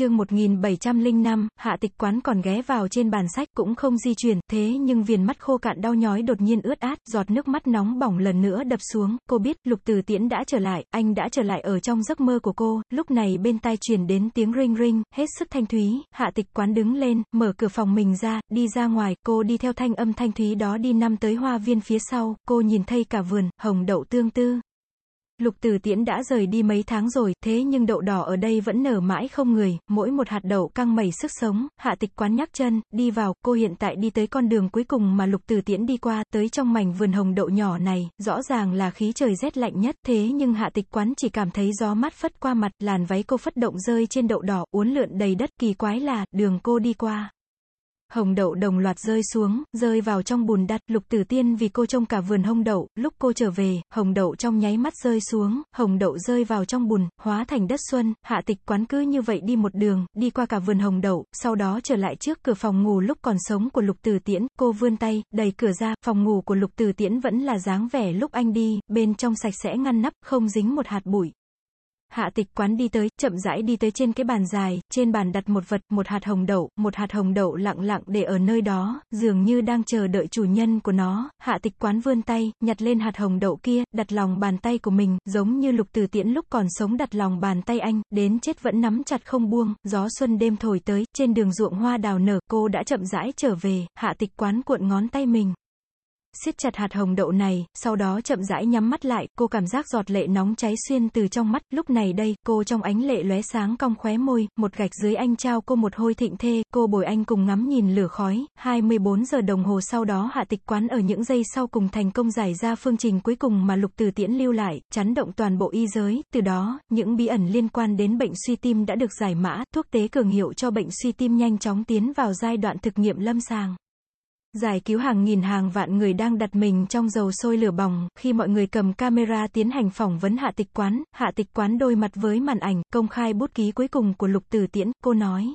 chương 1705, hạ tịch quán còn ghé vào trên bàn sách cũng không di chuyển, thế nhưng viền mắt khô cạn đau nhói đột nhiên ướt át, giọt nước mắt nóng bỏng lần nữa đập xuống, cô biết, lục từ tiễn đã trở lại, anh đã trở lại ở trong giấc mơ của cô, lúc này bên tai truyền đến tiếng ring ring, hết sức thanh thúy, hạ tịch quán đứng lên, mở cửa phòng mình ra, đi ra ngoài, cô đi theo thanh âm thanh thúy đó đi năm tới hoa viên phía sau, cô nhìn thấy cả vườn, hồng đậu tương tư. Lục Từ Tiễn đã rời đi mấy tháng rồi, thế nhưng đậu đỏ ở đây vẫn nở mãi không người, mỗi một hạt đậu căng mẩy sức sống, hạ tịch quán nhắc chân, đi vào, cô hiện tại đi tới con đường cuối cùng mà Lục Từ Tiễn đi qua, tới trong mảnh vườn hồng đậu nhỏ này, rõ ràng là khí trời rét lạnh nhất, thế nhưng hạ tịch quán chỉ cảm thấy gió mát phất qua mặt, làn váy cô phất động rơi trên đậu đỏ, uốn lượn đầy đất, kỳ quái là, đường cô đi qua. Hồng đậu đồng loạt rơi xuống, rơi vào trong bùn đặt, lục tử tiên vì cô trông cả vườn hồng đậu, lúc cô trở về, hồng đậu trong nháy mắt rơi xuống, hồng đậu rơi vào trong bùn, hóa thành đất xuân, hạ tịch quán cứ như vậy đi một đường, đi qua cả vườn hồng đậu, sau đó trở lại trước cửa phòng ngủ lúc còn sống của lục tử tiễn, cô vươn tay, đẩy cửa ra, phòng ngủ của lục tử tiễn vẫn là dáng vẻ lúc anh đi, bên trong sạch sẽ ngăn nắp, không dính một hạt bụi. Hạ tịch quán đi tới, chậm rãi đi tới trên cái bàn dài, trên bàn đặt một vật, một hạt hồng đậu, một hạt hồng đậu lặng lặng để ở nơi đó, dường như đang chờ đợi chủ nhân của nó. Hạ tịch quán vươn tay, nhặt lên hạt hồng đậu kia, đặt lòng bàn tay của mình, giống như lục từ tiễn lúc còn sống đặt lòng bàn tay anh, đến chết vẫn nắm chặt không buông, gió xuân đêm thổi tới, trên đường ruộng hoa đào nở, cô đã chậm rãi trở về, hạ tịch quán cuộn ngón tay mình siết chặt hạt hồng đậu này, sau đó chậm rãi nhắm mắt lại, cô cảm giác giọt lệ nóng cháy xuyên từ trong mắt, lúc này đây, cô trong ánh lệ lóe sáng cong khóe môi, một gạch dưới anh trao cô một hôi thịnh thê, cô bồi anh cùng ngắm nhìn lửa khói, 24 giờ đồng hồ sau đó hạ tịch quán ở những giây sau cùng thành công giải ra phương trình cuối cùng mà lục từ tiễn lưu lại, chấn động toàn bộ y giới, từ đó, những bí ẩn liên quan đến bệnh suy tim đã được giải mã, thuốc tế cường hiệu cho bệnh suy tim nhanh chóng tiến vào giai đoạn thực nghiệm lâm sàng. Giải cứu hàng nghìn hàng vạn người đang đặt mình trong dầu sôi lửa bỏng, khi mọi người cầm camera tiến hành phỏng vấn hạ tịch quán, hạ tịch quán đôi mặt với màn ảnh, công khai bút ký cuối cùng của Lục Tử Tiễn, cô nói.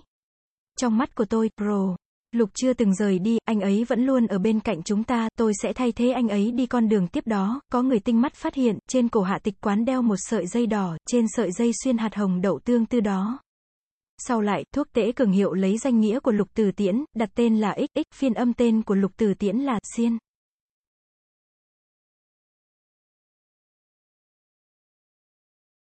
Trong mắt của tôi, pro. Lục chưa từng rời đi, anh ấy vẫn luôn ở bên cạnh chúng ta, tôi sẽ thay thế anh ấy đi con đường tiếp đó, có người tinh mắt phát hiện, trên cổ hạ tịch quán đeo một sợi dây đỏ, trên sợi dây xuyên hạt hồng đậu tương tư đó. Sau lại, thuốc tễ cường hiệu lấy danh nghĩa của lục từ tiễn, đặt tên là X, X phiên âm tên của lục từ tiễn là Xiên.